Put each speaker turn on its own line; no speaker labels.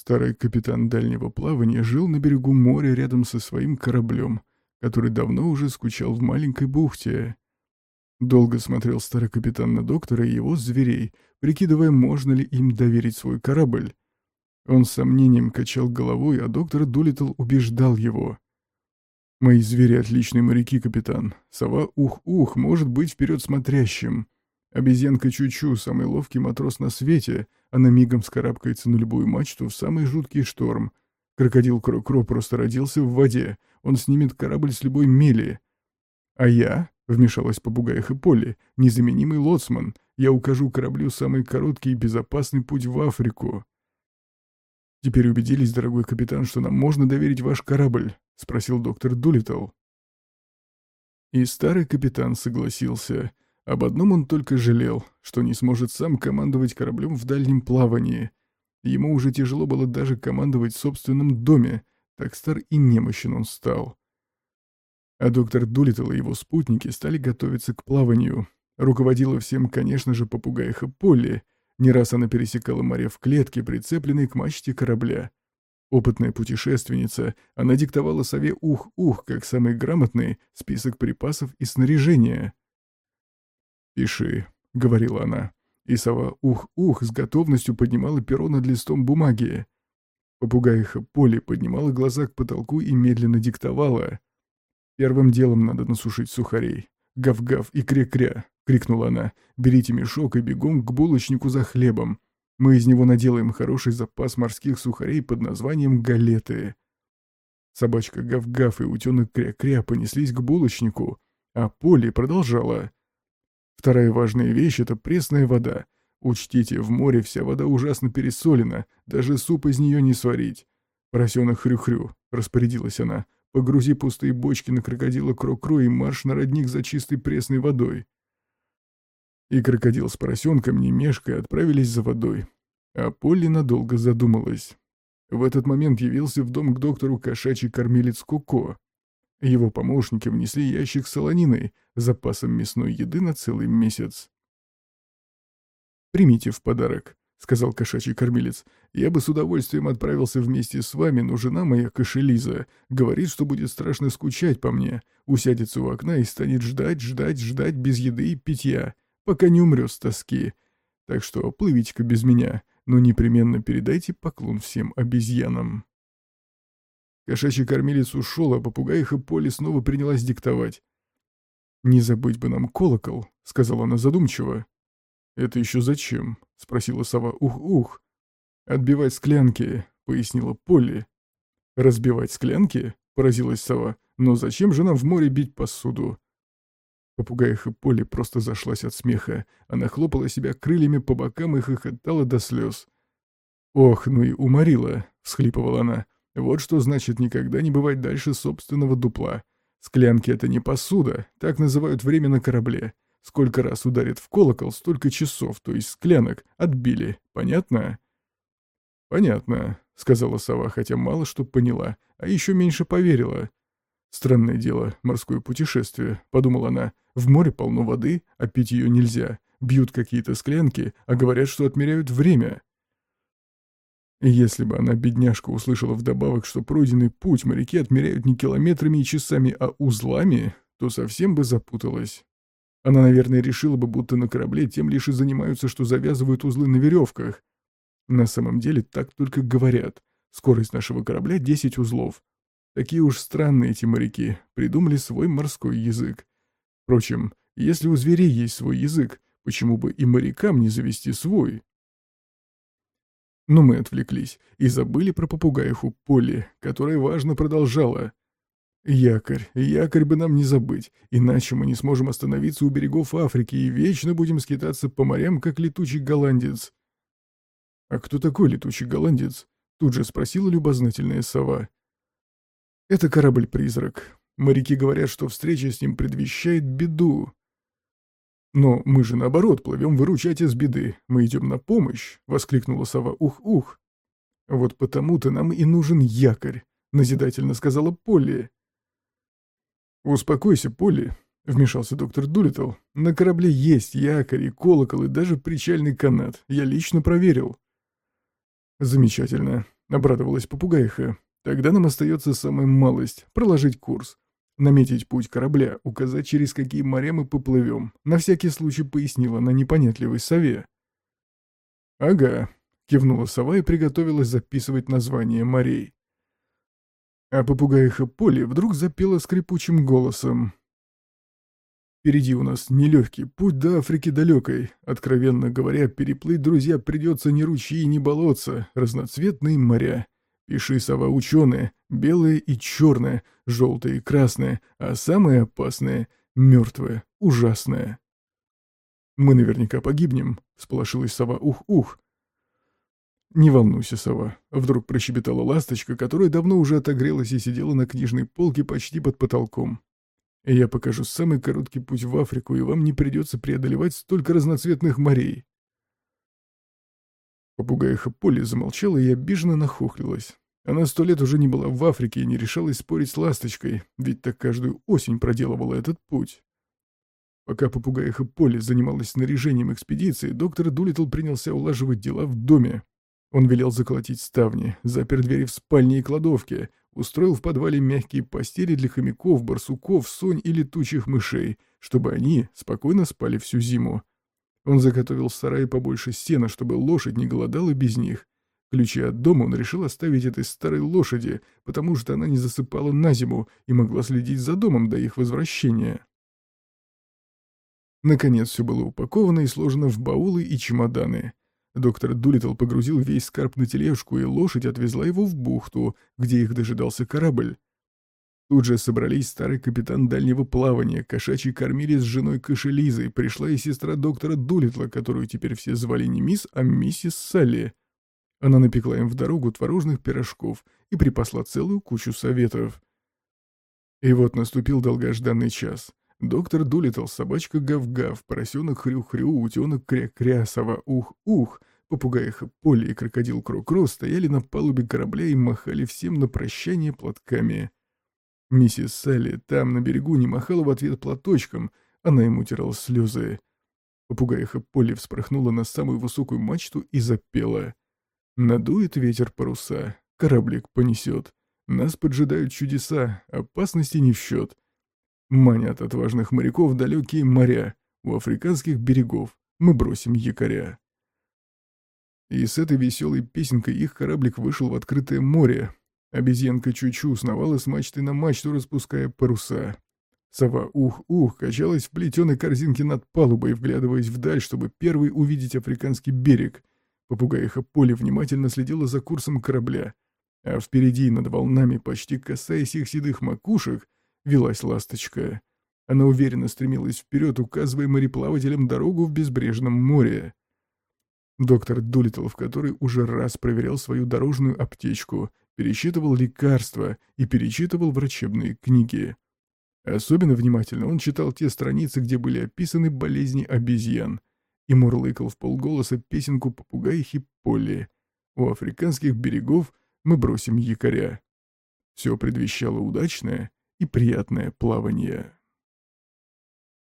Старый капитан дальнего плавания жил на берегу моря рядом со своим кораблем, который давно уже скучал в маленькой бухте. Долго смотрел старый капитан на доктора и его зверей, прикидывая, можно ли им доверить свой корабль. Он с сомнением качал головой, а доктор Дулитл убеждал его. «Мои звери — отличные моряки, капитан. Сова Ух-Ух может быть вперед смотрящим. Обезьянка Чучу — самый ловкий матрос на свете. Она мигом скарабкается на любую мачту в самый жуткий шторм. Крокодил Кро-Кро просто родился в воде. Он снимет корабль с любой мели. А я, — вмешалась попугаях и Полли, — незаменимый лоцман. Я укажу кораблю самый короткий и безопасный путь в Африку. «Теперь убедились, дорогой капитан, что нам можно доверить ваш корабль?» — спросил доктор Дулиттл. И старый капитан согласился. Об одном он только жалел, что не сможет сам командовать кораблем в дальнем плавании. Ему уже тяжело было даже командовать в собственном доме, так стар и немощен он стал. А доктор Дулиттл и его спутники стали готовиться к плаванию. Руководила всем, конечно же, попугаиха Полли — не раз она пересекала море в клетке, прицепленной к мачте корабля. Опытная путешественница, она диктовала сове «Ух-Ух» как самый грамотный список припасов и снаряжения. «Пиши», — говорила она, и сова «Ух-Ух» с готовностью поднимала перо над листом бумаги. Попугаиха Поли поднимала глаза к потолку и медленно диктовала. «Первым делом надо насушить сухарей. Гав-гав и кря-кря крикнула она. «Берите мешок и бегом к булочнику за хлебом. Мы из него наделаем хороший запас морских сухарей под названием галеты». Собачка Гав-Гав и утенок Кря-Кря понеслись к булочнику, а Полли продолжала. Вторая важная вещь — это пресная вода. Учтите, в море вся вода ужасно пересолена, даже суп из нее не сварить. «Поросенок хрю-хрю», — распорядилась она, — «погрузи пустые бочки на крокодила Кро-Кро и марш на родник за чистой пресной водой». И крокодил с поросенком, не мешкая, отправились за водой. А Полли надолго задумалась. В этот момент явился в дом к доктору кошачий кормилец Коко. Его помощники внесли ящик с солониной, запасом мясной еды на целый месяц. «Примите в подарок», — сказал кошачий кормилец. «Я бы с удовольствием отправился вместе с вами, но жена моя, кошелиза, говорит, что будет страшно скучать по мне, усядется у окна и станет ждать, ждать, ждать без еды и питья пока не умрет с тоски. Так что плывите-ка без меня, но непременно передайте поклон всем обезьянам». Кошачий кормилец ушел, а попугаиха Поли снова принялась диктовать. «Не забыть бы нам колокол», — сказала она задумчиво. «Это еще зачем?» — спросила сова. «Ух-ух». «Отбивать склянки», — пояснила Полли. «Разбивать склянки?» — поразилась сова. «Но зачем же нам в море бить посуду?» Попугаиха Полли просто зашлась от смеха. Она хлопала себя крыльями по бокам и хохотала до слез. «Ох, ну и уморила!» — всхлипывала она. «Вот что значит никогда не бывать дальше собственного дупла. Склянки — это не посуда, так называют время на корабле. Сколько раз ударит в колокол, столько часов, то есть склянок, отбили. Понятно?» «Понятно», — сказала сова, хотя мало что поняла, а еще меньше поверила. «Странное дело, морское путешествие», — подумала она. «В море полно воды, а пить ее нельзя. Бьют какие-то склянки, а говорят, что отмеряют время». Если бы она, бедняжка, услышала вдобавок, что пройденный путь моряки отмеряют не километрами и часами, а узлами, то совсем бы запуталась. Она, наверное, решила бы, будто на корабле тем лишь и занимаются, что завязывают узлы на веревках. На самом деле так только говорят. Скорость нашего корабля — 10 узлов. Такие уж странные эти моряки, придумали свой морской язык. Впрочем, если у зверей есть свой язык, почему бы и морякам не завести свой? Но мы отвлеклись и забыли про попугаиху Полли, которая важно продолжала. «Якорь, якорь бы нам не забыть, иначе мы не сможем остановиться у берегов Африки и вечно будем скитаться по морям, как летучий голландец». «А кто такой летучий голландец?» — тут же спросила любознательная сова. Это корабль-призрак. Моряки говорят, что встреча с ним предвещает беду. Но мы же наоборот плывем выручать из беды. Мы идем на помощь, — воскликнула сова. Ух-ух. Вот потому-то нам и нужен якорь, — назидательно сказала Полли. «Успокойся, Полли», — вмешался доктор Дулиттл. «На корабле есть якорь и колокол, и даже причальный канат. Я лично проверил». «Замечательно. обрадовалась попугайха. «Тогда нам остается самая малость — проложить курс. Наметить путь корабля, указать, через какие моря мы поплывем. На всякий случай пояснила на непонятливой сове». «Ага», — кивнула сова и приготовилась записывать название морей. А попугаиха Полли вдруг запела скрипучим голосом. Впереди у нас нелегкий путь до Африки далекой. Откровенно говоря, переплыть, друзья, придется не ручьи, не болотца, разноцветные моря. Пиши, сова, ученые, белые и черные, желтые и красные, а самое опасное — мертвое, ужасное. «Мы наверняка погибнем», — сполошилась сова, ух-ух. «Не волнуйся, сова», — вдруг прощебетала ласточка, которая давно уже отогрелась и сидела на книжной полке почти под потолком. Я покажу самый короткий путь в Африку, и вам не придется преодолевать столько разноцветных морей. Попугаиха Полли замолчала и обиженно нахохлилась. Она сто лет уже не была в Африке и не решалась спорить с ласточкой, ведь так каждую осень проделывала этот путь. Пока попугаиха Полли занималась снаряжением экспедиции, доктор Дулитл принялся улаживать дела в доме. Он велел заколотить ставни, запер двери в спальне и кладовке, устроил в подвале мягкие постели для хомяков, барсуков, сонь и летучих мышей, чтобы они спокойно спали всю зиму. Он заготовил в сарае побольше сена, чтобы лошадь не голодала без них. Ключи от дома он решил оставить этой старой лошади, потому что она не засыпала на зиму и могла следить за домом до их возвращения. Наконец все было упаковано и сложено в баулы и чемоданы. Доктор Дулитл погрузил весь скарб на тележку, и лошадь отвезла его в бухту, где их дожидался корабль. Тут же собрались старый капитан дальнего плавания, кошачий кормилец с женой Кашелизой, пришла и сестра доктора Дулитла, которую теперь все звали не мисс, а миссис Салли. Она напекла им в дорогу творожных пирожков и припасла целую кучу советов. И вот наступил долгожданный час. Доктор Дулитл, собачка гав-гав, поросенок хрю-хрю, утенок кря-кря, сова ух-ух, попугаиха Полли и крокодил Кро-Кро стояли на палубе корабля и махали всем на прощание платками. Миссис Салли там, на берегу, не махала в ответ платочком, она ему утирала слезы. Попугаиха Полли вспорхнула на самую высокую мачту и запела. «Надует ветер паруса, кораблик понесет. Нас поджидают чудеса, опасности не в счет. Манят отважных моряков далекие моря, у африканских берегов мы бросим якоря. И с этой веселой песенкой их кораблик вышел в открытое море. Обезьянка Чучу сновала с мачты на мачту, распуская паруса. Сова Ух-Ух качалась в плетеной корзинке над палубой, вглядываясь вдаль, чтобы первый увидеть африканский берег. Попугаиха Поли внимательно следила за курсом корабля. А впереди, над волнами, почти касаясь их седых макушек, велась ласточка. Она уверенно стремилась вперед, указывая мореплавателям дорогу в безбрежном море. Доктор Дулитл, в который уже раз проверял свою дорожную аптечку, пересчитывал лекарства и перечитывал врачебные книги. Особенно внимательно он читал те страницы, где были описаны болезни обезьян, и мурлыкал в полголоса песенку попугаихи Полли. У африканских берегов мы бросим якоря. Все предвещало удачное и приятное плавание.